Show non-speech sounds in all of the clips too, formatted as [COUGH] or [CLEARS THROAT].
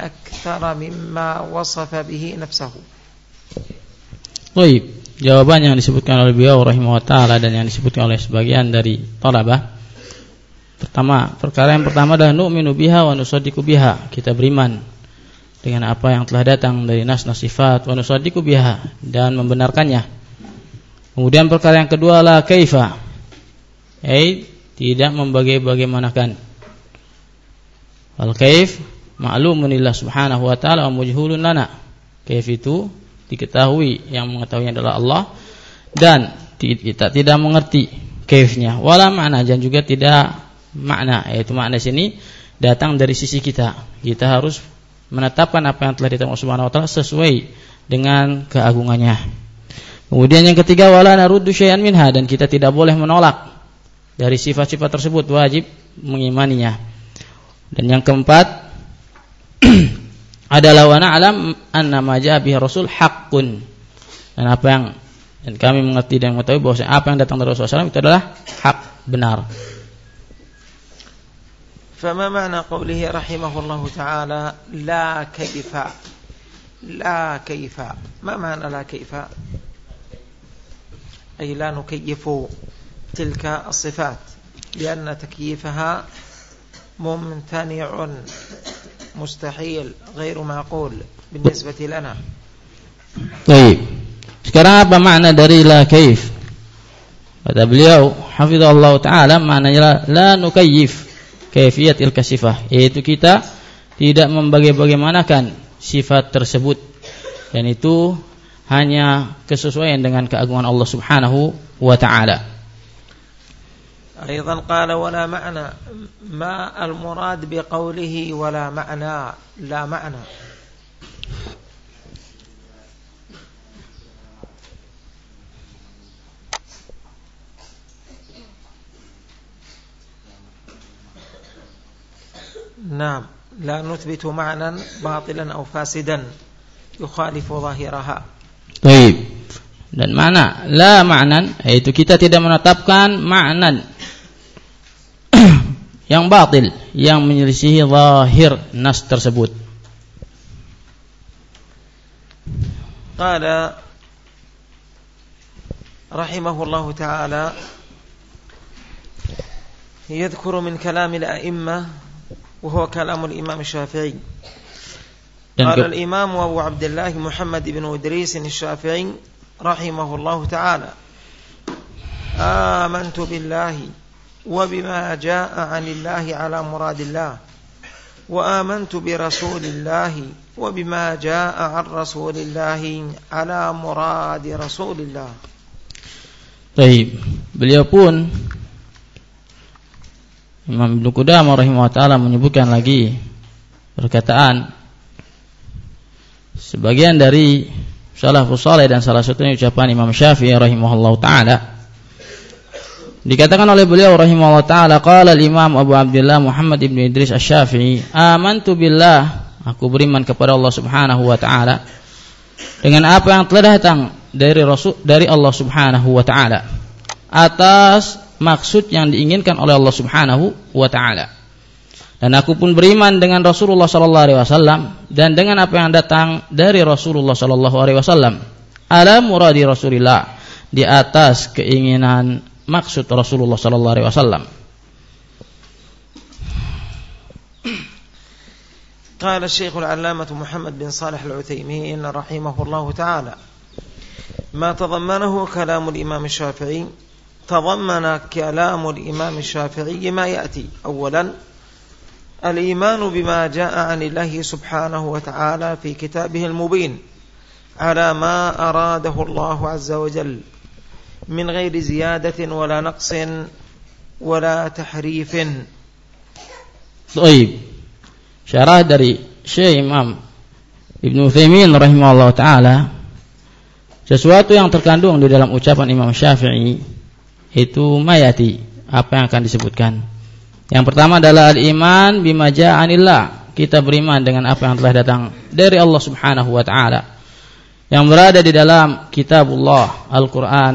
أكثر مما وصف به نفسه Baik, jawaban yang disebutkan oleh beliau rahimahullah taala dan yang disebutkan oleh sebagian dari talabah. Pertama, perkara yang pertama adalah nu'minu biha wa nusaddiqu biha. Kita beriman dengan apa yang telah datang dari nas-nas sifat wa nusaddiqu biha dan membenarkannya. Kemudian perkara yang kedua adalah kaifa. Eh, tidak membagai-bagaimanakan. Al kaif ma'lumunillah subhanahu wa ta'ala wa mujhulun lana. Kaif itu diketahui yang mengetahuinya adalah Allah dan kita tidak mengerti kaifnya. Wala makna dan juga tidak makna. Yaitu makna sini datang dari sisi kita. Kita harus menetapkan apa yang telah ditetapkan Subhanahu wa taala sesuai dengan keagungannya. Kemudian yang ketiga wala naruddu syai'an minha dan kita tidak boleh menolak dari sifat-sifat tersebut wajib mengimaninya. Dan yang keempat [CLEARS THROAT] adalah wa na'lam anna ma ja'a bihi rasul haqqun. Dan apa yang dan kami mengerti dan mengetahui bahwa apa yang datang dari Rasulullah SAW itu adalah hak benar. فما معنى قوله رحمه الله تعالى لا كيف لا كيف ما معنى لا كيف أي لا نكيف تلك الصفات لأن تكييفها ممتنع mustahil ghairu ma'qul binisbati lana. Baik. Sekarang apa makna dari la kaif? Kata beliau, hafizallahu taala maknanya la il-kasifah, yaitu kita tidak membagi-bagimanakan sifat tersebut dan itu hanya kesesuaian dengan keagungan Allah Subhanahu wa taala. أيضا قال ولا معنى ما المراد بقوله ولا معنى؟ لا معنى. نعم لا نثبت معنى باطلا أو فاسدا يخالف ظاهرها. طيب dan mana la ma'nan yaitu kita tidak menetapkan ma'nan [COUGHS] yang batil yang menyelisihi zahir nas tersebut. قال رحمه الله تعالى يذكر من كلام الأئمة وهو كلام الإمام الشافعي قال الإمام أبو عبد الله محمد بن إدريس الشافعي رحمه الله تعالى آمنت بالله وبما جاء عن الله على مراد الله وآمنت برسول الله وبما جاء عن رسول الله على مراد رسول الله Baik, beliau pun Imam Ibn Qudamah rahimahullah taala menyebutkan lagi perkataan sebagian dari salafus saleh dan salah satunya ucapan Imam Syafi'i rahimahullah taala Dikatakan oleh beliau rahimahullah taala qala al-Imam Abu Abdullah Muhammad ibn Idris Asy-Syafi'i, "Amantu billah." Aku beriman kepada Allah Subhanahu wa taala dengan apa yang telah datang dari Rasul dari Allah Subhanahu wa taala atas maksud yang diinginkan oleh Allah Subhanahu wa taala. Dan aku pun beriman dengan Rasulullah sallallahu alaihi wasallam dan dengan apa yang datang dari Rasulullah sallallahu alaihi wasallam. Ala muradi Rasulillah di atas keinginan maksud Rasulullah sallallahu alaihi wasallam. قال الشيخ العلامة محمد بن صالح العثيمين رحمه الله تعالى ما تضمنه كلام الإمام الشافعي تضمن كلام الإمام الشافعي ما يأتي أولا الإيمان بما جاء عن الله سبحانه وتعالى في كتابه المبين على ما أراده الله عز وجل من غير زيادة ولا نقص ولا تحريف طيب syarah dari Syekh Imam Ibn Uthaymin rahimahullah ta'ala sesuatu yang terkandung di dalam ucapan Imam Syafi'i itu mayati apa yang akan disebutkan yang pertama adalah al-iman bima ja'anillah kita beriman dengan apa yang telah datang dari Allah subhanahu wa ta'ala yang berada di dalam kitabullah Al-Quran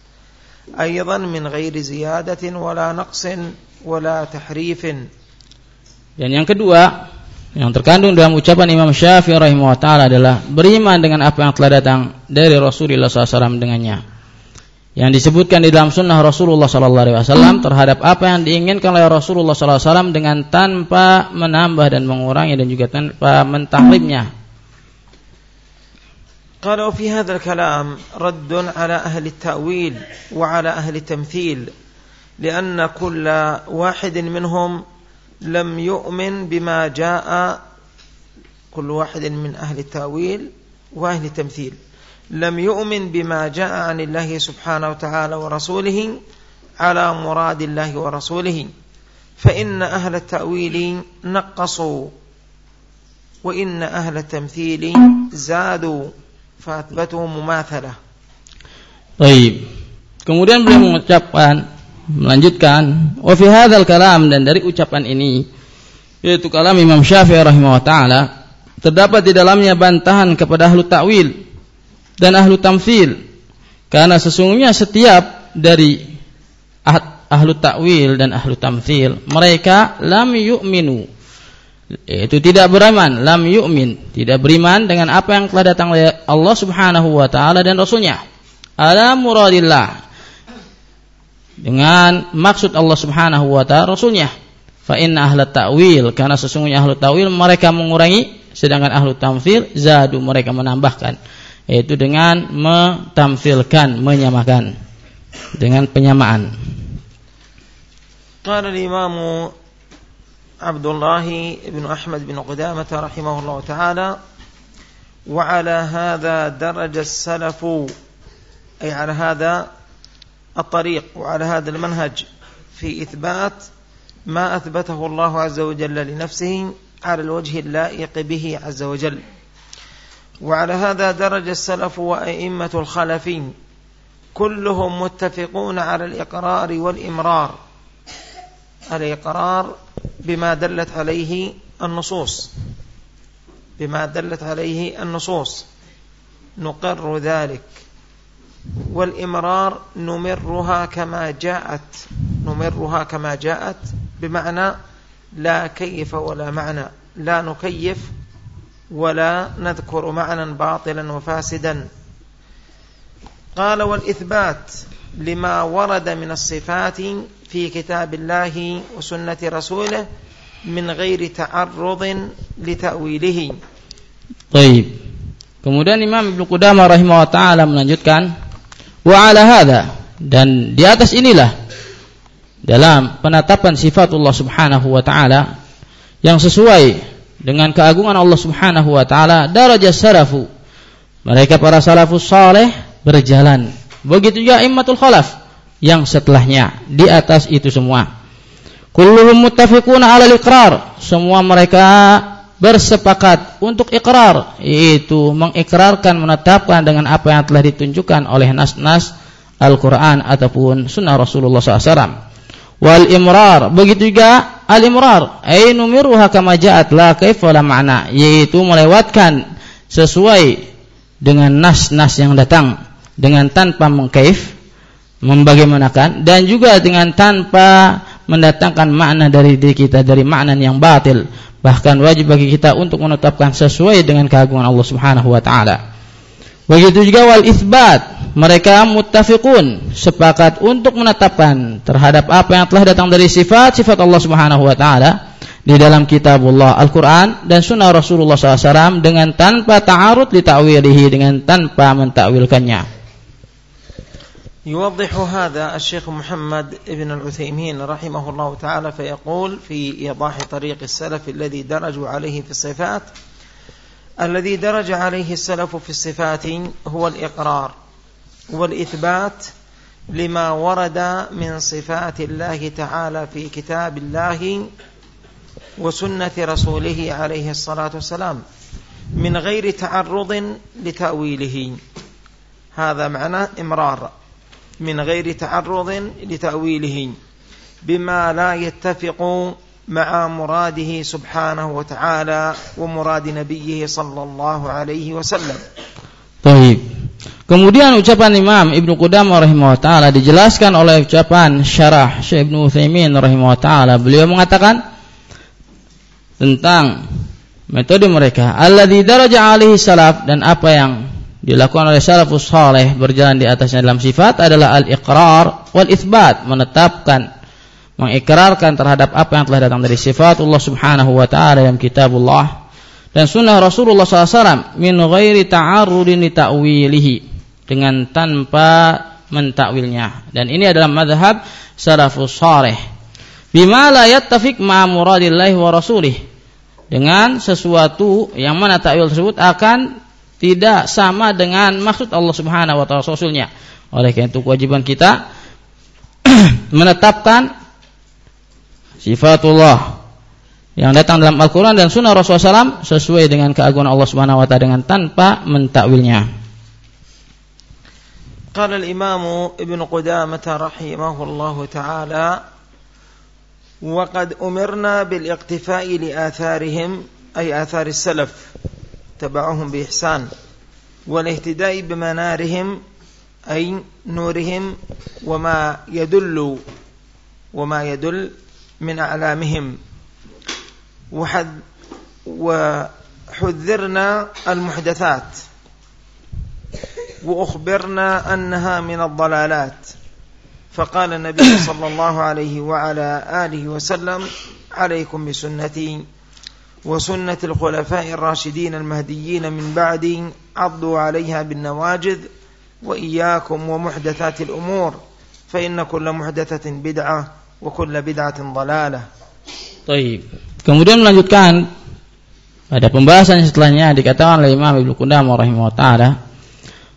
أيضا من غير زيادة ولا نقص ولا تحريف Dan yang kedua, yang terkandung dalam ucapan Imam Syafi'i rahimahullah taala adalah beriman dengan apa yang telah datang dari Rasulullah SAW dengannya. Yang disebutkan di dalam sunnah Rasulullah SAW terhadap apa yang diinginkan oleh Rasulullah SAW dengan tanpa menambah dan mengurangi dan juga tanpa mentahlimnya. قالوا في هذا الكلام رد على أهل التأويل وعلى أهل التمثيل لأن كل واحد منهم لم يؤمن بما جاء كل واحد من أهل التأويل وأهل التمثيل. لم يؤمن بما جاء عن الله سبحانه وتعالى ورسوله على مراد الله ورسوله. فإن أهل التأويل نقصوا وإن أهل التمثيل زادوا. فأثبتوا مماثلة طيب kemudian beliau mengucapkan [CLEARS THROAT] melanjutkan wa fi hadzal kalam dan dari ucapan ini yaitu kalam Imam Syafi'i rahimahullah taala terdapat di dalamnya bantahan kepada ahlu takwil dan ahlu tamfil karena sesungguhnya setiap dari ah, ahlu takwil dan ahlu tamfil mereka lam yu'minu Itu tidak beriman, lam yu'min, tidak beriman dengan apa yang telah datang oleh Allah Subhanahu wa taala dan rasulnya. Ala muradillah. Dengan maksud Allah Subhanahu wa taala rasulnya. Fa inna ahlat ta'wil, karena sesungguhnya ahlu ta'wil mereka mengurangi sedangkan ahlu tamfil zadu mereka menambahkan yaitu dengan mentamfilkan, menyamakan dengan penyamaan. Qala al-Imam عبد الله بن أحمد بن قدامة رحمه الله تعالى وعلى هذا درج السلف أي على هذا الطريق وعلى هذا المنهج في إثبات ما أثبته الله عز وجل لنفسه على الوجه اللائق به عز وجل. وعلى هذا درج السلف وأئمة الخلفين كلهم متفقون على الإقرار والإمرار. الإقرار بما دلت عليه النصوص. بما دلت عليه النصوص. نقر ذلك. والإمرار نمرها كما جاءت. نمرها كما جاءت بمعنى لا كيف ولا معنى. لا نكيف ولا نذكر معنى باطلا وفاسدا. قال والإثبات. لما ورد من الصفات في كتاب الله وسنة رسوله من غير تعرض لتأويله طيب Kemudian Imam Ibnu Qudamah rahimahullah taala melanjutkan Wa ala hadha dan di atas inilah dalam penetapan sifat Allah Subhanahu wa taala yang sesuai dengan keagungan Allah Subhanahu wa taala darajat sarafu mereka para salafus saleh berjalan begitu juga immatul khalaf yang setelahnya di atas itu semua. Kulluhum muttafiquna ala iqrar semua mereka bersepakat untuk ikrar yaitu mengikrarkan menetapkan dengan apa yang telah ditunjukkan oleh nas-nas Al-Quran ataupun Sunnah Rasulullah SAW. Wal imrar. Begitu juga al imrar ay numiruha kama ja'at la kaifa la ma'na. Yaitu melewatkan sesuai dengan nas-nas yang datang dengan tanpa mengkaif membagaimanakan dan juga dengan tanpa mendatangkan makna dari diri kita dari makna yang batil bahkan wajib bagi kita untuk menetapkan sesuai dengan keagungan Allah Subhanahu wa taala. Begitu juga wal isbat, mereka muttafiqun, sepakat untuk menetapkan terhadap apa yang telah datang dari sifat-sifat Allah Subhanahu wa taala di dalam kitabullah Al-Qur'an dan sunnah Rasulullah SAW dengan tanpa ta'arud li ta'wilihi dengan tanpa mentakwilkannya. يوضح هذا الشيخ محمد بن العثيمين رحمه الله تعالى فيقول في إيضاح طريق السلف الذي درجوا عليه في الصفات الذي درج عليه السلف في الصفات هو الإقرار والإثبات لما ورد من صفات الله تعالى في كتاب الله وسنة رسوله عليه الصلاة والسلام من غير تعرض لتأويله. هذا معنى إمرار. من غير تعرض لتأويله بما لا يتفق مع مراده سبحانه وتعالى ومراد نبيه صلى الله عليه وسلم طيب Kemudian ucapan Imam Ibnu Qudamah rahimahullah taala dijelaskan oleh ucapan syarah Syekh Ibnu Utsaimin rahimahullah taala. Beliau mengatakan tentang metode mereka alladzi daraja alaihi salaf dan apa yang dilakukan oleh salafus saleh berjalan di atasnya dalam sifat adalah al-iqrar wal itsbat, menetapkan mengikrarkan terhadap apa yang telah datang dari sifat Allah Subhanahu wa taala dalam kitabullah dan sunnah Rasulullah SAW min ghairi ta'arrudin li ta'wilihi dengan tanpa mentakwilnya. Dan ini adalah madhab salafus saleh. Bima la yattafiq ma muradillahi wa rasulih. Dengan sesuatu yang mana takwil tersebut akan tidak sama dengan maksud Allah Subhanahu wa taala Rasulnya oleh karena itu kewajiban kita [CLEARS THROAT] menetapkan sifatullah yang datang dalam Al-Quran dan Sunnah Rasulullah SAW sesuai dengan keagungan Allah Subhanahu Wa Taala dengan tanpa mentakwilnya. قال الإمام ابن قدامة رحمه الله تعالى وقد أمرنا بالاقتفاء لآثارهم أي آثار السلف تبعهم بإحسان والاهتداء بمنارهم أي نورهم وما يدل وما يدل من أعلامهم. وحذرنا المحدثات وأخبرنا أنها من الضلالات. فقال النبي صلى الله عليه وعلى آله وسلم عليكم بسنتي وسنة الخلفاء الراشدين المهديين من بعدي عضوا عليها بالنواجذ وإياكم ومحدثات الأمور فإن كل محدثة بدعة وكل بدعة ضلالة طيب kemudian melanjutkan pada pembahasan setelahnya dikatakan oleh Imam Ibnu Qudamah rahimahullah taala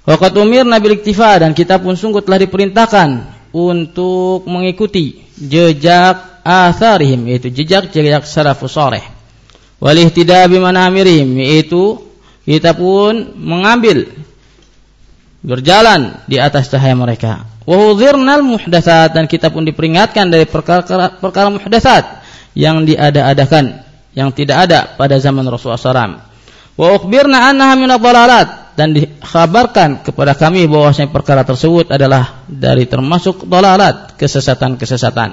Waqat umir nabi iktifa dan kita pun sungguh telah diperintahkan untuk mengikuti jejak atharihim yaitu jejak-jejak salafus saleh. Wal ihtidaa bimanamirihim yaitu kita pun mengambil berjalan di atas cahaya mereka. Wa hudhirnal muhdatsat dan kita pun diperingatkan dari perkara perkara muhdatsat yang diada-adakan yang tidak ada pada zaman Rasulullah SAW. Wa ukhbirna annaha min dan dikhabarkan kepada kami bahwasanya perkara tersebut adalah dari termasuk dalalat kesesatan-kesesatan.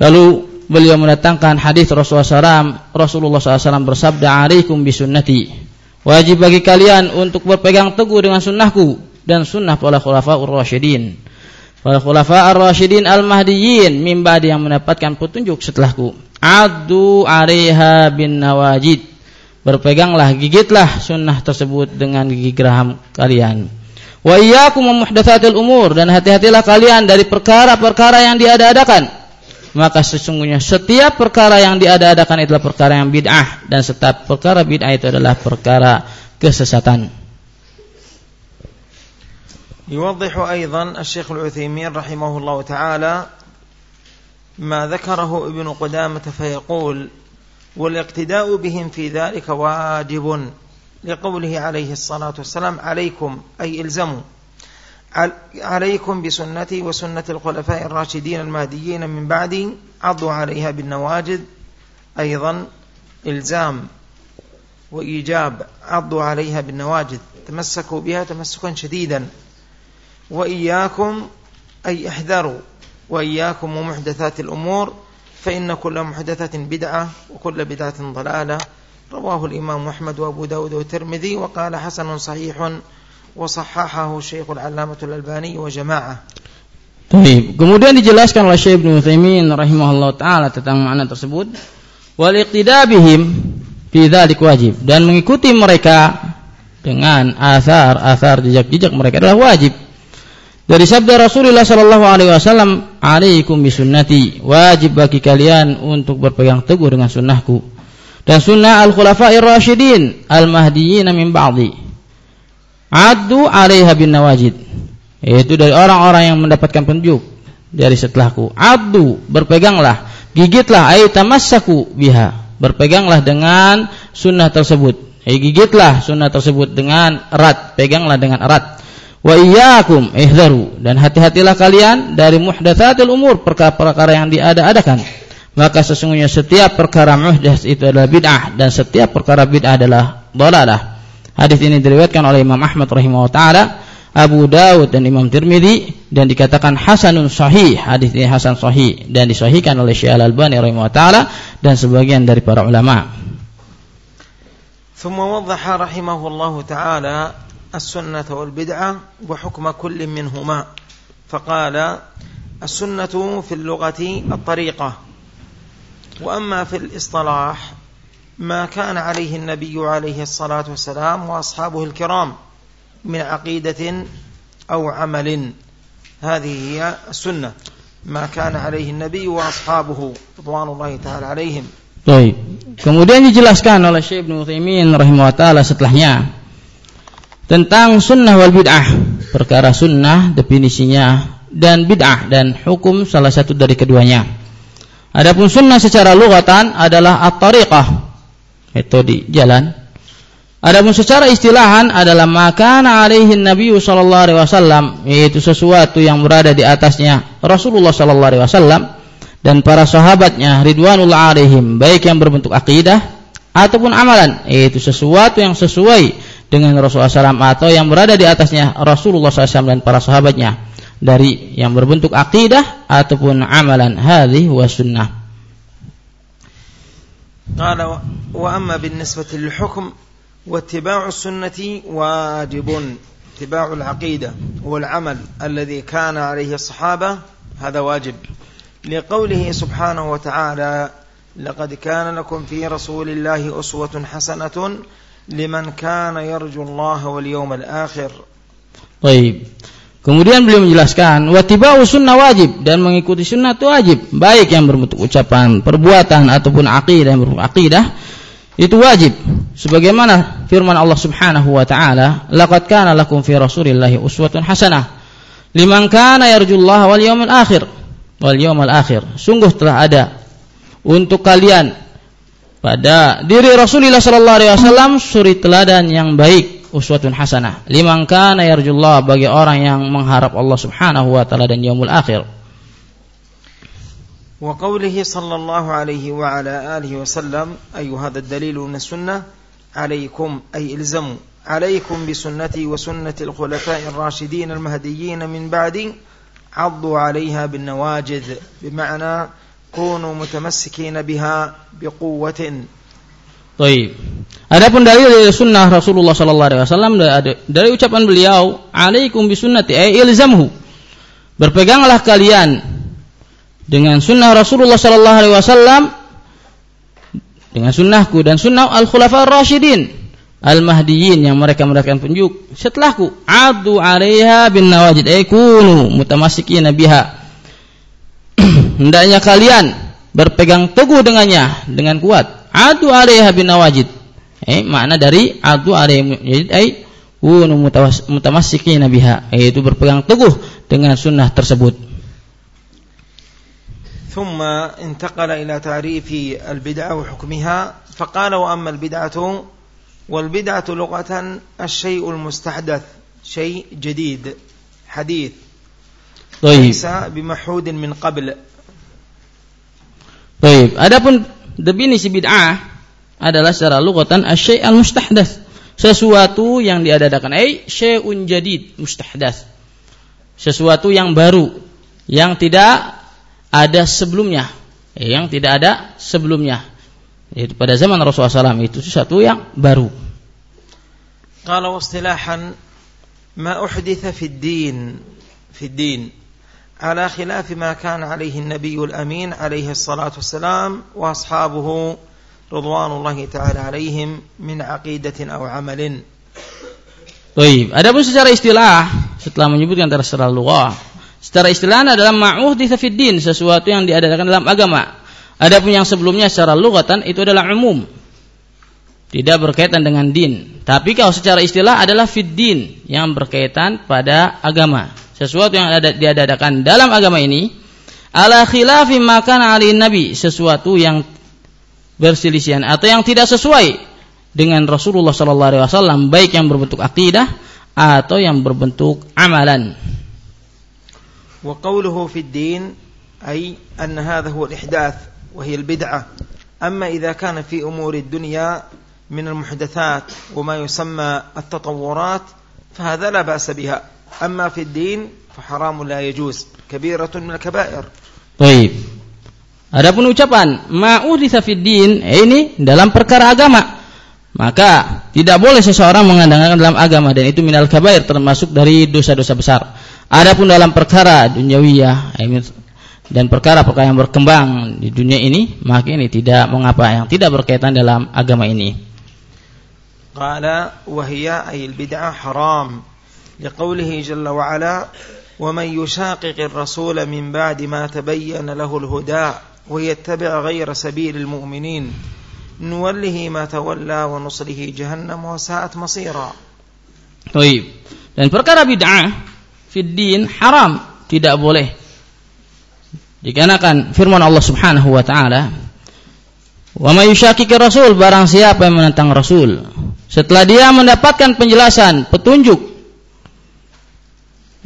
Lalu beliau mendatangkan hadis Rasulullah SAW, Rasulullah SAW bersabda, "Alaikum bisunnati." Wajib bagi kalian untuk berpegang teguh dengan sunnahku dan sunnah para khulafaur rasyidin. Para khulafaur rasyidin al-mahdiyyin mimba yang mendapatkan petunjuk setelahku. Adu 'alaiha bin nawajid berpeganglah gigitlah sunnah tersebut dengan gigi geraham kalian wa iyyakum muhdatsatil umur dan hati-hatilah kalian dari perkara-perkara yang diada-adakan maka sesungguhnya setiap perkara yang diada-adakan adalah perkara yang bid'ah dan setiap perkara bid'ah itu adalah perkara kesesatan يوضح أيضا الشيخ العثيمين رحمه الله تعالى ما ذكره ابن قدامة فيقول والاقتداء بهم في ذلك واجب لقوله عليه الصلاة والسلام عليكم أي إلزموا عليكم بسنتي وسنة الخلفاء الراشدين المهديين من بعدي عضوا عليها بالنواجد أيضا إلزام وإيجاب عضوا عليها بالنواجد تمسكوا بها تمسكا شديدا. وإياكم أي احذروا وإياكم ومحدثات الأمور فإن كل محدثة بدعة وكل بدعة ضلالة. رواه الإمام أحمد وأبو داود والترمذي وقال حسن صحيح وصححه الشيخ العلامة الألباني وجماعة Baik. Kemudian dijelaskan oleh Syekh Ibnu Utsaimin rahimahullah taala tentang makna tersebut. Wal iqtidabihim fi dzalik wajib dan mengikuti mereka dengan asar-asar jejak-jejak mereka adalah wajib. Dari sabda Rasulullah sallallahu alaihi wasallam, "Alaikum bisunnati." Wajib bagi kalian untuk berpegang teguh dengan sunnahku dan sunnah al-khulafa'ir rasyidin al-mahdiyyin min ba'di. Addu 'alaiha bin nawajid. Yaitu dari orang-orang yang mendapatkan petunjuk dari setelahku. Addu, berpeganglah, gigitlah ay tamassaku biha. Berpeganglah dengan sunnah tersebut, Eh, gigitlah sunnah tersebut dengan erat, peganglah dengan erat. Wa iyyakum ihdaru dan hati-hatilah kalian dari muhdatsatil umur perkara-perkara yang diada-adakan. Maka sesungguhnya setiap perkara muhdats itu adalah bid'ah dan setiap perkara bid'ah adalah dhalalah. Hadis ini diriwayatkan oleh Imam Ahmad rahimahullah taala, Abu Dawud dan Imam Tirmidzi dan dikatakan hasanun sahih. Hadis ini hasan sahih dan disahihkan oleh Syekh Al-Albani rahimahullah taala dan sebagian dari para ulama. ثم وضح رحمه الله تعالى السنة والبدعة وحكم كل منهما فقال السنة في اللغة الطريقة وأما في الاصطلاح ما كان عليه النبي عليه الصلاة والسلام وأصحابه الكرام من عقيدة أو عمل هذه هي السنة ما كان عليه النبي وأصحابه رضوان الله تعالى عليهم Baik. Kemudian dijelaskan oleh Syekh Ibnu Utsaimin rahimahullah taala setelahnya tentang sunnah wal bid'ah, perkara sunnah definisinya dan bid'ah dan hukum salah satu dari keduanya. Adapun sunnah secara lugatan adalah at-tariqah, metode jalan. Adapun secara istilahan adalah makana alaihi Nabi sallallahu alaihi wasallam, yaitu sesuatu yang berada di atasnya Rasulullah sallallahu alaihi wasallam dan para sahabatnya ridwanullah alaihim baik yang berbentuk akidah ataupun amalan yaitu sesuatu yang sesuai dengan Rasulullah SAW atau yang berada di atasnya Rasulullah SAW dan para sahabatnya dari yang berbentuk akidah ataupun amalan hadhi wa sunnah قال وأما بالنسبة للحكم واتباع السنة واجب اتباع العقيدة والعمل الذي كان عليه الصحابة هذا واجب. لقوله سبحانه وتعالى لقد كان لكم في رسول الله أسوة حسنة لمن كان يرجو الله واليوم الآخر. طيب. Kemudian beliau menjelaskan watibau sunnah wajib dan mengikuti sunnah itu wajib. Baik yang berbentuk ucapan, perbuatan ataupun aqidah yang berbentuk aqidah itu wajib. Sebagaimana firman Allah Subhanahu wa taala laqad kana lakum fi uswatun hasanah. Liman kana yarjullaha wal yawmil akhir. Wal yawmal akhir. Sungguh telah ada untuk kalian pada diri Rasulullah sallallahu alaihi wasallam suri teladan yang baik uswatun hasanah. Liman kana yarjullah bagi orang yang mengharap Allah Subhanahu wa taala dan yaumul akhir. وقوله صلى الله عليه وعلى آله وسلم أي هذا الدليل من السنة عليكم أي إلزموا عليكم بسنتي وسنة الخلفاء الراشدين المهديين من بعدي عضوا عليها بالنواجذ بمعنى كونوا متمسكين بها بقوة Baik. Adapun dari sunnah Rasulullah sallallahu alaihi wasallam dari, ucapan beliau, "Alaikum bisunnati ay ilzamhu." Berpeganglah kalian dengan sunnah Rasulullah sallallahu alaihi wasallam dengan sunnahku dan sunnah al-khulafa ar-rasyidin al-mahdiyyin yang mereka mendapatkan penunjuk setelahku adu 'alaiha bin nawajid ay kunu mutamassikina biha [CLEARS THROAT] hendaknya kalian berpegang teguh dengannya dengan kuat adu 'alaiha bin nawajid eh makna dari adu 'alaiha ay kunu mutamassikin biha yaitu berpegang teguh dengan sunnah tersebut ثم انتقل إلى تعريف البدعة وحكمها فقال وأما البدعة والبدعة لغة الشيء المستحدث شيء جديد حديث طيب. ليس بمحود من قبل طيب adapun definisi bid'ah adalah secara lugatan asy al-mustahdath sesuatu yang diadakan ai syai'un jadid mustahdath sesuatu yang baru yang tidak ada sebelumnya. Yang tidak ada sebelumnya. Yaitu pada zaman Rasulullah SAW itu sesuatu yang baru. Kalau istilahan ma uhditha fi din fi din على خلاف ما كان عليه النبي الأمين عليه الصلاة والسلام وأصحابه رضوان الله تعالى عليهم من عقيدة أو عمل Baik, adapun secara istilah setelah menyebutkan secara lughah, secara istilah adalah ma'uh di sesuatu yang diadakan dalam agama. Adapun yang sebelumnya secara lugatan itu adalah umum. tidak berkaitan dengan din. Tapi kalau secara istilah adalah fid din yang berkaitan pada agama. Sesuatu yang ada diadakan dalam agama ini ala khilafi makan ali nabi, sesuatu yang berselisihan atau yang tidak sesuai dengan Rasulullah sallallahu alaihi wasallam baik yang berbentuk akidah atau yang berbentuk amalan. Wa qawluhu fid din ay anna hadha huwa al-ihdath wa hiya al-bid'ah. Amma idza kana fi umuri ad-dunya من المحدثات وما يسمى التطورات فهذا لا بأس بها أما في الدين فحرام لا يجوز كبيرة من الكبائر طيب Adapun ucapan ma'uditsa fid din ini dalam perkara agama maka tidak boleh seseorang mengandalkan dalam agama dan itu minal kabair termasuk dari dosa-dosa besar. Adapun dalam perkara duniawiyah dan perkara-perkara yang berkembang di dunia ini maka ini tidak mengapa yang tidak berkaitan dalam agama ini. قال وهي أي البدعة حرام لقوله جل وعلا ومن يشاقق الرسول من بعد ما تبين له الهدى ويتبع غير سبيل المؤمنين نوله ما تولى ونصله جهنم وساءت مصيرا. طيب. Dan perkara bid'ah fid din haram. Tidak boleh. Dikarenakan firman Allah Subhanahu wa taala wa may rasul barang siapa yang menentang rasul setelah dia mendapatkan penjelasan petunjuk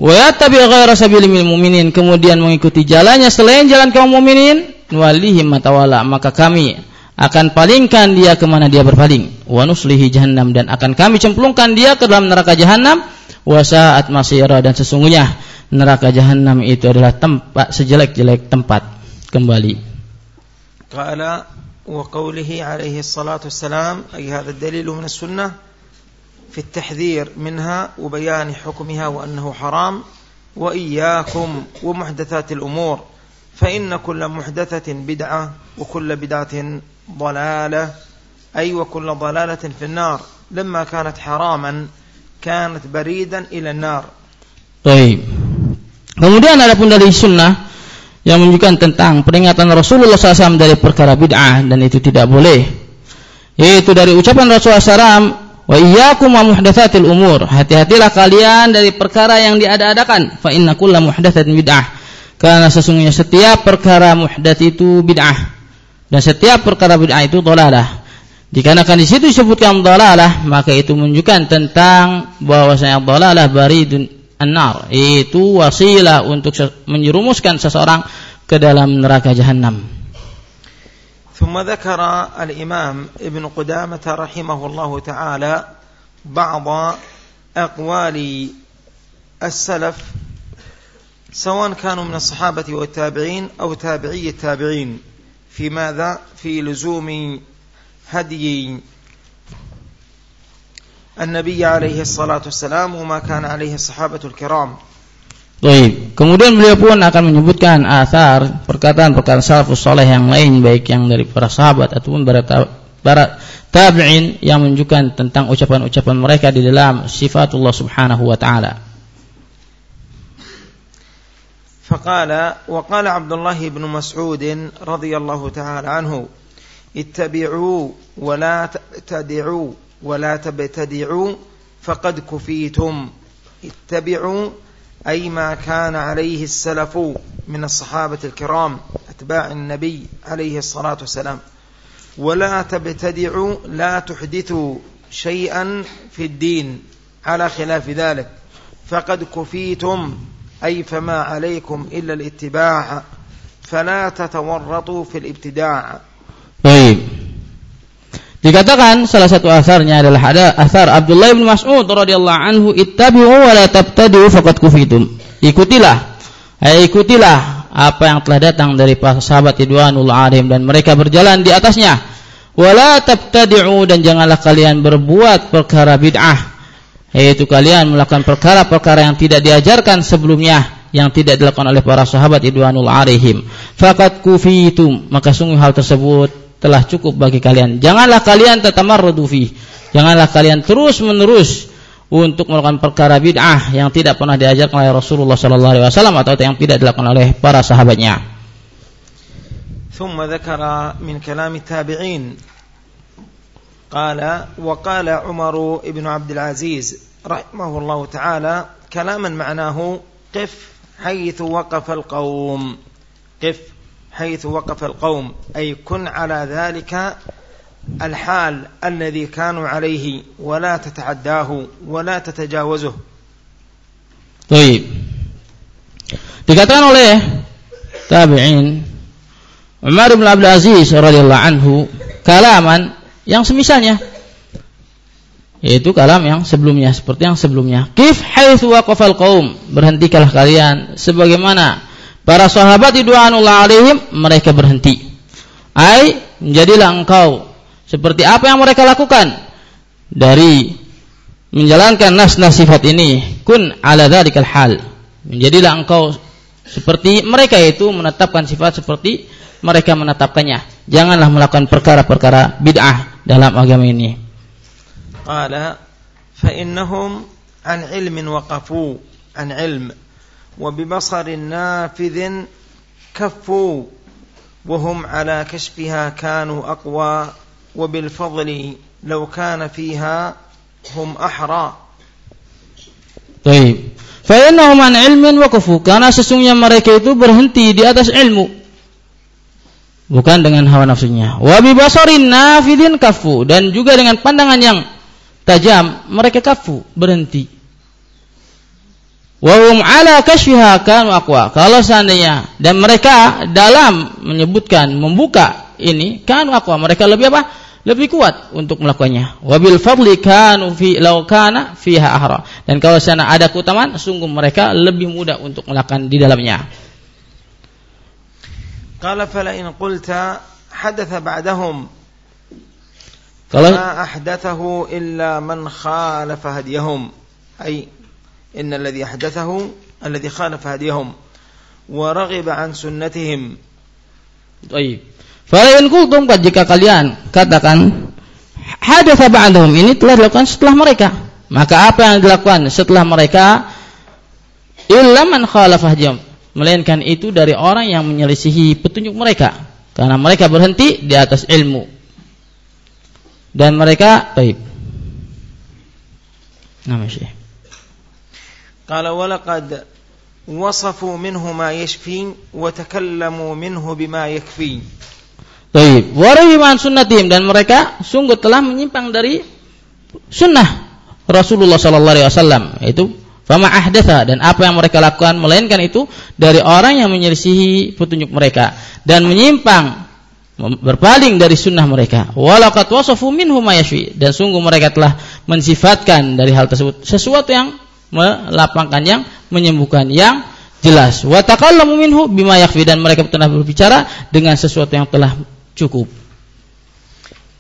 wa yattabi ghaira sabilil mu'minin kemudian mengikuti jalannya selain jalan kaum mukminin nuwallihi matawala maka kami akan palingkan dia ke mana dia berpaling. Wa nuslihi jahannam dan akan kami cemplungkan dia ke dalam neraka jahannam. Wa sa'at masira dan sesungguhnya neraka jahannam itu adalah tempat sejelek-jelek tempat kembali. Qala qawlihi alaihi salatu wassalam ay hadha dalil min as-sunnah في التحذير منها وبيان حكمها وأنه حرام وإياكم ومحدثات الأمور. فإن كل محدثة بدعة وكل بدعة ضلالة أي وكل ضلالة في النار. لما كانت حراما كانت بريدا إلى النار. طيب. Kemudian ada pun dari sunnah yang menunjukkan tentang peringatan Rasulullah SAW dari perkara bid'ah dan itu tidak boleh. Yaitu dari ucapan Rasulullah SAW, wa iyyakum wa muhdatsatil umur. Hati-hatilah kalian dari perkara yang diada-adakan. Fa inna kulla muhdatsatin bid'ah. Karena sesungguhnya setiap perkara muhdats itu bid'ah dan setiap perkara bid'ah itu dolalah. Dikarenakan di situ disebutkan dolalah, maka itu menunjukkan tentang bahwasanya dolalah baridun an-nar, itu wasilah untuk menjerumuskan seseorang ke dalam neraka jahanam. ثم ذكر الإمام ابن قدامة رحمه الله تعالى بعض أقوال السلف سواء كانوا من الصحابة والتابعين أو تابعي التابعين في ماذا؟ في لزوم هدي النبي عليه الصلاة والسلام وما كان عليه الصحابة الكرام Baik. Kemudian beliau pun akan menyebutkan asar perkataan-perkataan salafus saleh yang lain baik yang dari para sahabat ataupun para, para tabi'in yang menunjukkan tentang ucapan-ucapan mereka di dalam sifatullah Subhanahu wa taala. فقال وقال عبد الله بن مسعود رضي الله تعالى عنه اتبعوا ولا تبتدعوا ولا تبتدعوا فقد كفيتم. اتبعوا أي ما كان عليه السلف من الصحابة الكرام أتباع النبي عليه الصلاة والسلام. ولا تبتدعوا لا تحدثوا شيئا في الدين على خلاف ذلك. فقد كفيتم أي فما عليكم إلا الاتباع فلا تتورطوا في الابتداع. Baik. Dikatakan salah satu asarnya adalah ada asar Abdullah bin Mas'ud radhiyallahu anhu ittabi'u wa la tabtadi'u faqad kufitum. Ikutilah. Ay ikutilah apa yang telah datang dari para sahabat ridwanul alim dan mereka berjalan di atasnya. Wala tabtadi'u dan janganlah kalian berbuat perkara bid'ah yaitu kalian melakukan perkara-perkara yang tidak diajarkan sebelumnya yang tidak dilakukan oleh para sahabat idwanul alaihim faqad kufitum maka sungguh hal tersebut telah cukup bagi kalian janganlah kalian tatamarrudu fi janganlah kalian terus menerus untuk melakukan perkara bid'ah yang tidak pernah diajarkan oleh Rasulullah sallallahu alaihi wasallam atau yang tidak dilakukan oleh para sahabatnya ثم ذكر من كلام التابعين قال وقال عمر بن عبد العزيز رحمه الله تعالى كلاما معناه قف حيث وقف القوم قف حيث وقف القوم أي كن على ذلك الحال الذي كانوا عليه ولا تتعداه ولا تتجاوزه طيب dikatakan oleh tabi'in Umar bin Abdul Aziz radhiyallahu anhu kalaman yang semisalnya yaitu kalam yang sebelumnya seperti yang sebelumnya kif haitsu waqafal qaum berhentikalah kalian sebagaimana Para sahabat ridwanullah alaihim mereka berhenti. Ai menjadilah engkau seperti apa yang mereka lakukan dari menjalankan nas-nas sifat ini. Kun ala dzalikal hal. Menjadilah engkau seperti mereka itu menetapkan sifat seperti mereka menetapkannya. Janganlah melakukan perkara-perkara bid'ah dalam agama ini. Qala fa innahum an ilmin waqafu an ilm وببصر نافذ كفوا وهم على كشفها كانوا أقوى وبالفضل لو كان فيها هم أحرى طيب فإنهم عن علم وقفوا karena sesungguhnya mereka itu berhenti di atas ilmu bukan dengan hawa nafsunya wa bi basarin nafidin kafu dan juga dengan pandangan yang tajam, mereka kafu, berhenti. Wahum ala kashfiha wakwa. Kalau seandainya dan mereka dalam menyebutkan membuka ini kan wakwa mereka lebih apa? Lebih kuat untuk melakukannya. Wabil fadli kanu fi laukana fiha ahra. Dan kalau sana ada keutamaan, sungguh mereka lebih mudah untuk melakukan di dalamnya. Qala fala in qulta hadatha ba'dahum kalau ahdathahu illa man khalafa hadiyahum. Ai إن الذي أحدثه الذي خالف هديهم ورغب عن سنتهم طيب فإن قلتم jika kalian katakan hadatsa ba'dahum ini telah dilakukan setelah mereka maka apa yang dilakukan setelah mereka illa man khalafa hadiyahum melainkan itu dari orang yang menyelisihi petunjuk mereka karena mereka berhenti di atas ilmu dan mereka taib. Nama Syekh. Qala walaqad wasafu minhu ma yashfi wa takallamu minhu bima yakfi. Taib. Warahiman sunnatim dan mereka sungguh telah menyimpang dari sunnah Rasulullah sallallahu alaihi wasallam yaitu fama ahdatha dan apa yang mereka lakukan melainkan itu dari orang yang menyelisihi petunjuk mereka dan menyimpang berpaling dari sunnah mereka. Walaqad wasafu minhum dan sungguh mereka telah mensifatkan dari hal tersebut sesuatu yang melapangkan yang menyembuhkan yang jelas. Wa taqallamu minhu bima yakfi dan mereka telah berbicara dengan sesuatu yang telah cukup.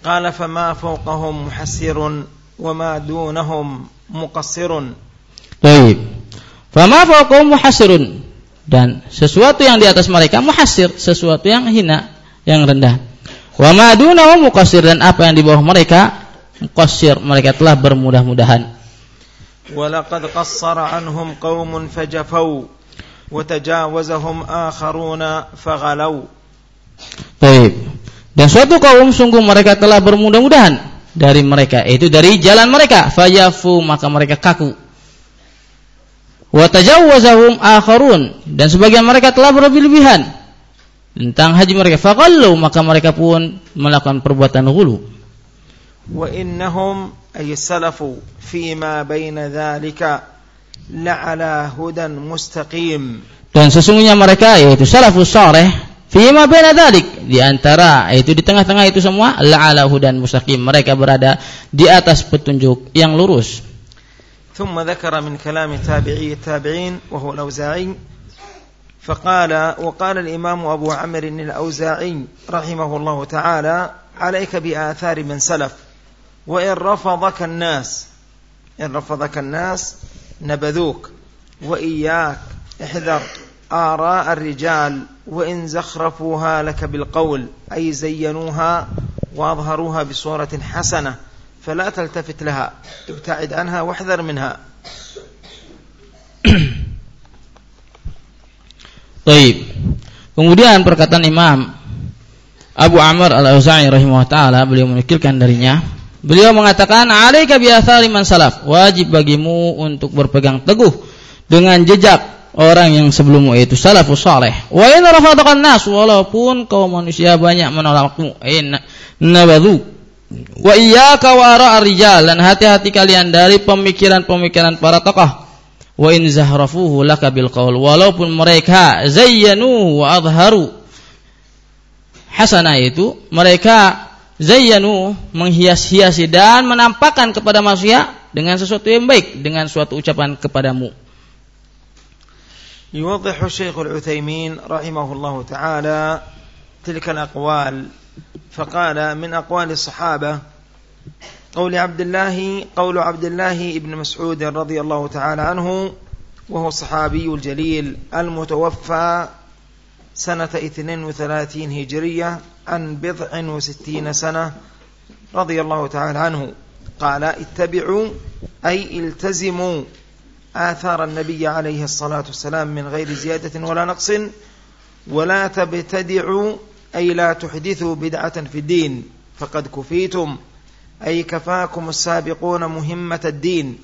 Qala fama fawqahum muhassirun wa ma dunahum muqassirun. Baik. Fama fawqahum muhassirun dan sesuatu yang di atas mereka muhassir, sesuatu yang hina yang rendah. Wa ma dunahu muqassir dan apa yang di bawah mereka muqassir, mereka telah bermudah-mudahan. ولقد قصر عنهم قوم فجفوا وتجاوزهم آخرون فغلوا Baik. Dan suatu kaum sungguh mereka telah bermudah-mudahan dari mereka, yaitu dari jalan mereka, fayafu maka mereka kaku. Wa tajawwazahum akharun dan sebagian mereka telah berlebih-lebihan tentang haji mereka faqallu maka mereka pun melakukan perbuatan ghulu wa innahum salafu fi ma baina dzalika la'ala hudan mustaqim dan sesungguhnya mereka yaitu salafus saleh fi ma baina dzalik di antara yaitu di tengah-tengah itu semua la'ala hudan mustaqim mereka berada di atas petunjuk yang lurus ثم ذكر من كلام تابعي التابعين وهو الأوزاعي فقال وقال الإمام أبو عمرو الأوزاعي رحمه الله تعالى عليك بآثار من سلف وإن رفضك الناس إن رفضك الناس نبذوك وإياك احذر آراء الرجال وإن زخرفوها لك بالقول أي زينوها وأظهروها بصورة حسنة فلا تلتفت لها ابتعد عنها واحذر منها Taib. [COUGHS] Kemudian perkataan Imam Abu Amr Al-Auza'i rahimahullah taala beliau menukilkan darinya beliau mengatakan alaika bi man salaf. Wajib bagimu untuk berpegang teguh dengan jejak orang yang sebelummu yaitu salafus saleh. Wa in rafadakan nas walaupun kaum manusia banyak menolakmu. In nabadu Wa iyyaka wa rijal dan hati-hati kalian dari pemikiran-pemikiran para tokoh. Wa in zahrafuhu laka bil qaul walaupun mereka zayyanu wa adharu. Hasanah itu mereka zayyanu menghias-hiasi dan menampakkan kepada manusia dengan sesuatu yang baik dengan suatu ucapan kepadamu. يوضح الشيخ العثيمين رحمه الله تعالى تلك الأقوال فقال من أقوال الصحابة قول عبد الله قول عبد الله بن مسعود رضي الله تعالى عنه وهو الصحابي الجليل المتوفى سنة 32 هجرية عن بضع وستين سنة رضي الله تعالى عنه. قال اتبعوا أي التزموا آثار النبي عليه الصلاة والسلام من غير زيادة ولا نقص. ولا تبتدعوا أي لا تحدثوا بدعة في الدين. فقد كفيتم أي كفاكم السابقون مهمة الدين.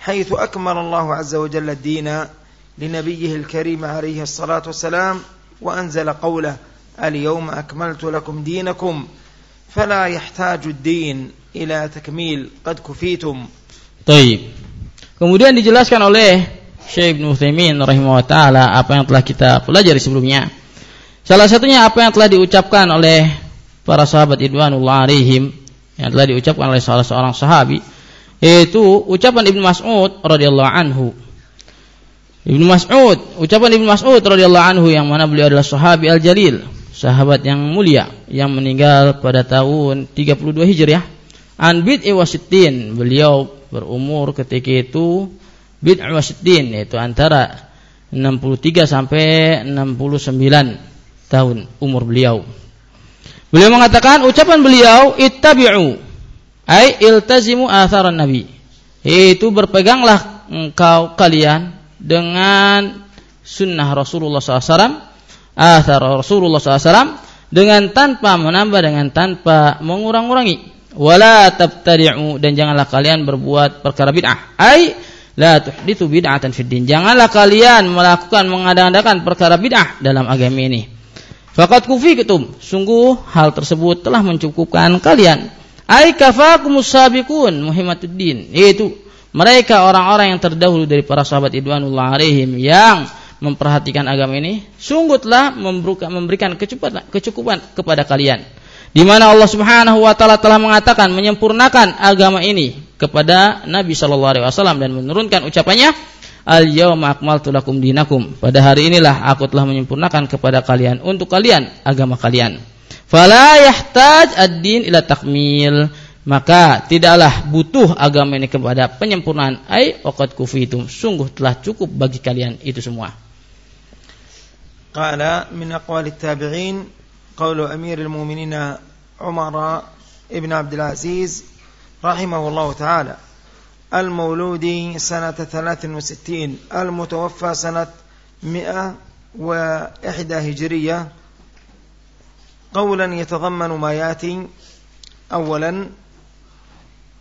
حيث أكمل الله عز وجل الدين لنبيه الكريم عليه الصلاة والسلام وأنزل قوله اليوم أكملت لكم دينكم فلا يحتاج الدين إلى تكميل قد كفيتم طيب Kemudian dijelaskan oleh Syekh Ibn Uthaymin rahimahullah taala apa yang telah kita pelajari sebelumnya. Salah satunya apa yang telah diucapkan oleh para sahabat Idwanullah alaihim yang telah diucapkan oleh salah seorang sahabi yaitu ucapan Ibnu Mas'ud radhiyallahu anhu. Ibnu Mas'ud, ucapan Ibnu Mas'ud radhiyallahu anhu yang mana beliau adalah sahabi al-jalil, sahabat yang mulia yang meninggal pada tahun 32 Hijriah. An bid'i wasittin, beliau berumur ketika itu bid'i wasittin yaitu antara 63 sampai 69 tahun umur beliau. Beliau mengatakan ucapan beliau ittabi'u ai iltazimu atharan nabi. Itu berpeganglah engkau kalian dengan sunnah Rasulullah SAW, athar Rasulullah SAW dengan tanpa menambah dengan tanpa mengurang-urangi. Wala tabtadi'u dan janganlah kalian berbuat perkara bid'ah. Ai la tuhditsu bid'atan fid din. Janganlah kalian melakukan mengadakan perkara bid'ah dalam agama ini. Kufi ketum. Sungguh hal tersebut telah mencukupkan kalian. Ai kafakumus sabiqun. Yaitu mereka orang-orang yang terdahulu dari para sahabat idwanullah alaihim yang memperhatikan agama ini sungguh telah memberikan kecukupan, kecukupan kepada kalian di mana Allah Subhanahu wa taala telah mengatakan menyempurnakan agama ini kepada Nabi sallallahu alaihi wasallam dan menurunkan ucapannya Al yauma akmaltu lakum dinakum. Pada hari inilah aku telah menyempurnakan kepada kalian untuk kalian agama kalian. Fala yahtaj ad-din ila takmil. Maka tidaklah butuh agama ini kepada penyempurnaan. Ai waqad kufitum. Sungguh telah cukup bagi kalian itu semua. قال من أقوال التابعين قول أمير المؤمنين عمر ابن عبد العزيز رحمه الله تعالى المولود سنة 63 المتوفى سنة 101 هجرية. قولا يتضمن ما يأتي. أولا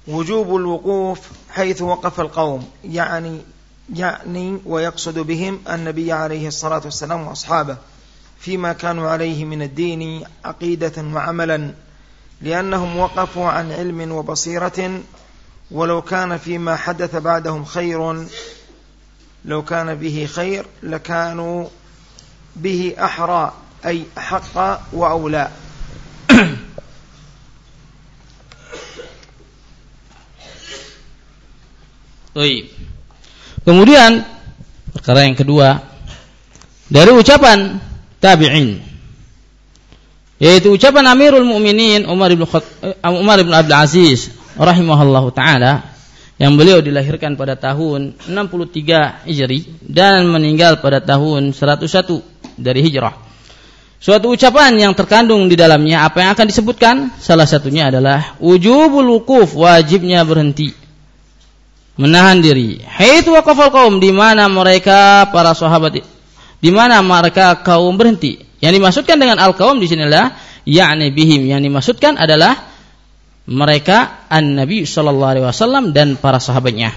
وجوب الوقوف حيث وقف القوم يعني يعني ويقصد بهم النبي عليه الصلاة والسلام وأصحابه فيما كانوا عليه من الدين عقيدة وعملا لأنهم وقفوا عن علم وبصيرة ولو كان فيما حدث بعدهم خير لو كان به خير لكانوا به أحرى أي أحق وأولى Baik. Kemudian perkara yang kedua dari ucapan tabi'in yaitu ucapan Amirul Mukminin Umar bin Umar bin Abdul Aziz rahimahullah taala yang beliau dilahirkan pada tahun 63 Hijri dan meninggal pada tahun 101 dari Hijrah. Suatu ucapan yang terkandung di dalamnya apa yang akan disebutkan? Salah satunya adalah wujubul wukuf, wajibnya berhenti. Menahan diri. Haitsu waqafal qaum di mana mereka para sahabat di mana mereka kaum berhenti. Yang dimaksudkan dengan al-qaum di sinilah yakni bihim. Yang dimaksudkan adalah mereka an-Nabi sallallahu alaihi wasallam dan para sahabatnya.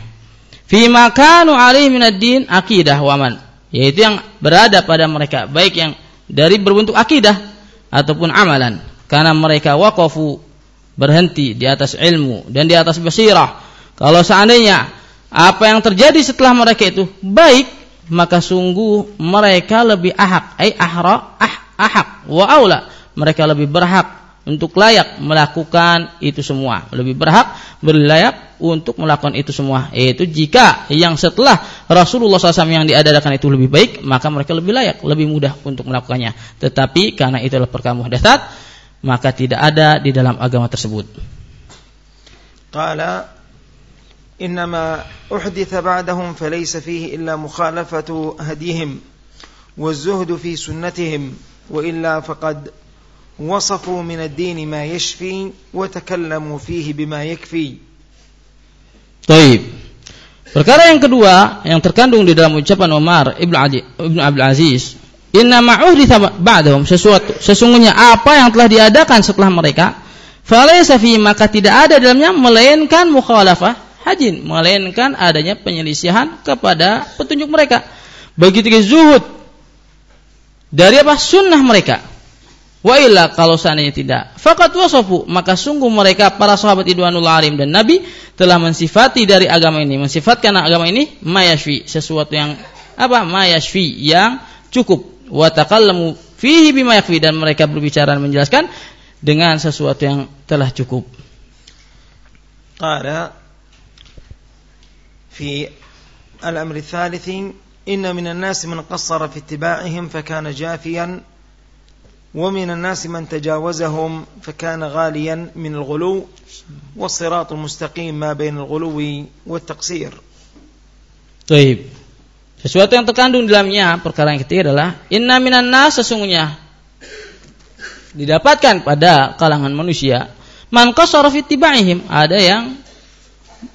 Fi makanu alaihi minad din akidah wa aman, yaitu yang berada pada mereka baik yang dari berbentuk akidah ataupun amalan karena mereka waqafu berhenti di atas ilmu dan di atas basirah. Kalau seandainya apa yang terjadi setelah mereka itu baik, maka sungguh mereka lebih ahak, ay ahra, ah, ahak, wa aula. Mereka lebih berhak untuk layak melakukan itu semua. Lebih berhak berlayak untuk melakukan itu semua. Yaitu jika yang setelah Rasulullah SAW yang diadakan itu lebih baik maka mereka lebih layak lebih mudah untuk melakukannya. Tetapi karena itu adalah perkara muhdatsat maka tidak ada di dalam agama tersebut. Qala إنما أحدث بعدهم فليس فيه إلا مخالفة هديهم والزهد في سنتهم وإلا فقد وصفوا من الدين ما يشفي وتكلموا فيه بما يكفي طيب Perkara yang kedua yang terkandung di dalam ucapan Umar Ibnu Ibnu Abdul Aziz, "Inna ma'uhditsa ba'dahum sesuatu sesungguhnya apa yang telah diadakan setelah mereka, falaysa fi maka tidak ada dalamnya melainkan mukhalafah hajin, melainkan adanya penyelisihan kepada petunjuk mereka. Begitu juga zuhud dari apa sunnah mereka. Wa illa kalau seandainya tidak, fakat wasofu maka sungguh mereka para sahabat Idwanul Alim dan Nabi telah mensifati dari agama ini, mensifatkan agama ini mayashfi, sesuatu yang apa? mayashfi yang cukup. Wa taqallamu fihi bima yakfi dan mereka berbicara dan menjelaskan dengan sesuatu yang telah cukup. Qala fi al-amr الثالث inna minan nasi man qassara fi ittiba'ihim fakana jafiyan ومن الناس من تجاوزهم فكان غاليا من الغلو والصراط المستقيم ما بين الغلو والتقصير طيب Sesuatu yang terkandung dalamnya perkara yang ketiga adalah inna minan nas sesungguhnya didapatkan pada kalangan manusia man qasara fi tibaihim ada yang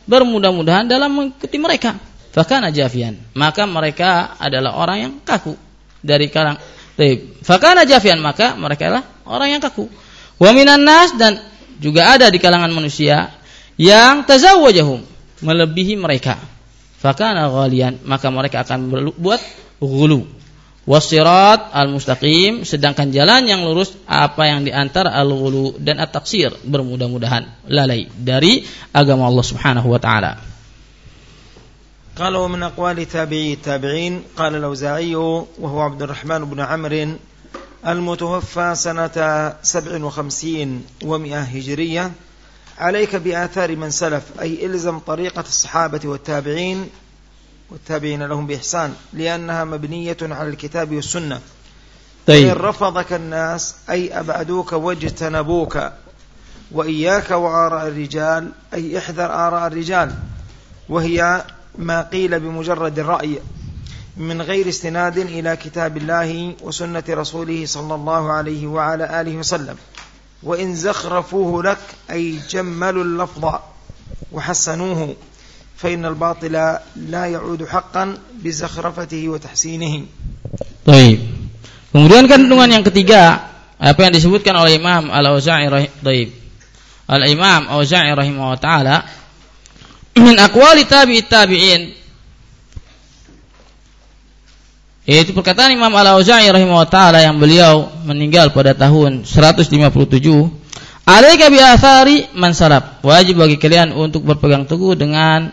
bermudah-mudahan dalam mengikuti mereka fakana jafian maka mereka adalah orang yang kaku dari kalang. Fakana jafian maka mereka adalah orang yang kaku. Wa minan nas dan juga ada di kalangan manusia yang tazawwajahum melebihi mereka. Fakana ghalian maka mereka akan berbuat ghulu Wasirat al-mustaqim sedangkan jalan yang lurus apa yang diantar al-ghulu dan at-taksir bermudah-mudahan lalai dari agama Allah Subhanahu wa taala. قال ومن أقوال تابعي التابعين قال الأوزاعي وهو عبد الرحمن بن عمرو المتوفى سنة سبع وخمسين ومئة هجرية عليك بآثار من سلف أي إلزم طريقة الصحابة والتابعين والتابعين لهم بإحسان لأنها مبنية على الكتاب والسنة. طيب. وإن رفضك الناس أي أبعدوك واجتنبوك وإياك وآراء الرجال أي احذر آراء الرجال. وهي ما قيل بمجرد الرأي من غير استناد إلى كتاب الله وسنة رسوله صلى الله عليه وعلى آله وسلم. وإن زخرفوه لك أي جملوا اللفظ وحسنوه. فإن الباطل لا يعود حقا بزخرفته وتحسينه طيب kemudian kandungan yang ketiga apa yang disebutkan oleh Imam Al-Auza'i rahimahullah Al-Imam Auza'i rahimahullah taala min aqwali tabi'it tabi'in yaitu perkataan Imam Al-Auza'i rahimahullah taala yang beliau meninggal pada tahun 157 alaika bi athari man salaf wajib bagi kalian untuk berpegang teguh dengan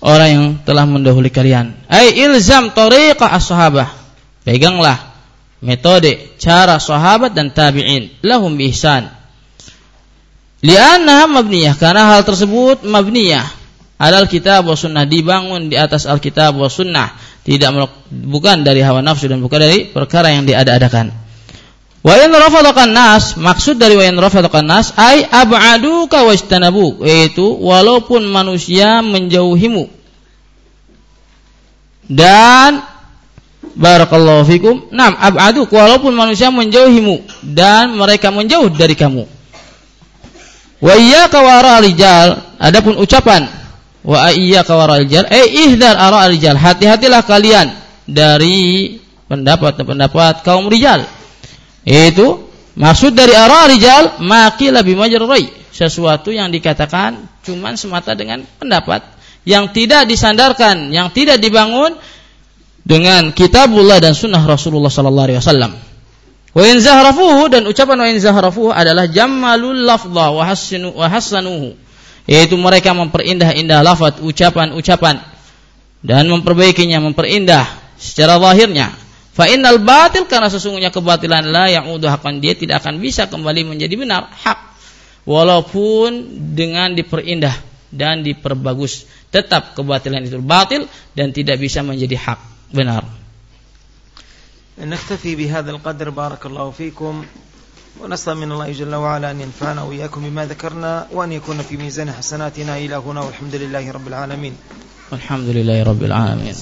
orang yang telah mendahului kalian. Ai ilzam tariqah as-sahabah. Peganglah metode cara sahabat dan tabi'in. Lahum bi ihsan. Mabniyah. Karena hal tersebut mabniyah. Alal kitab wa sunnah. Dibangun di atas alkitab wa sunnah. Tidak bukan dari hawa nafsu dan bukan dari perkara yang diada-adakan. Wa in nas maksud dari wa in rafadakan nas ai ab'aduka wajtanabu yaitu walaupun manusia menjauhimu dan barakallahu fikum nam ab'aduk walaupun manusia menjauhimu dan mereka menjauh dari kamu Wa iyyaka wa ara rijal. Adapun ucapan wa iyyaka wa ara rijal, eh ihdar ara rijal. Hati-hatilah kalian dari pendapat-pendapat kaum rijal. Itu maksud dari ara rijal maqila bimajrrai. Sesuatu yang dikatakan cuman semata dengan pendapat yang tidak disandarkan, yang tidak dibangun dengan kitabullah dan sunnah Rasulullah sallallahu alaihi wasallam. Wa in zahrafuhu dan ucapan wa in zahrafuhu adalah jammalul lafdha wa wa hasanuhu yaitu mereka memperindah-indah lafaz ucapan-ucapan dan memperbaikinya memperindah secara zahirnya fa innal batil karena sesungguhnya kebatilan la yang haqqan dia tidak akan bisa kembali menjadi benar hak walaupun dengan diperindah dan diperbagus tetap kebatilan itu batil dan tidak bisa menjadi hak benar نكتفي بهذا القدر بارك الله فيكم ونسأل من الله جل وعلا أن ينفعنا وإياكم بما ذكرنا وأن يكون في ميزان حسناتنا إلى هنا والحمد لله رب العالمين والحمد لله رب العالمين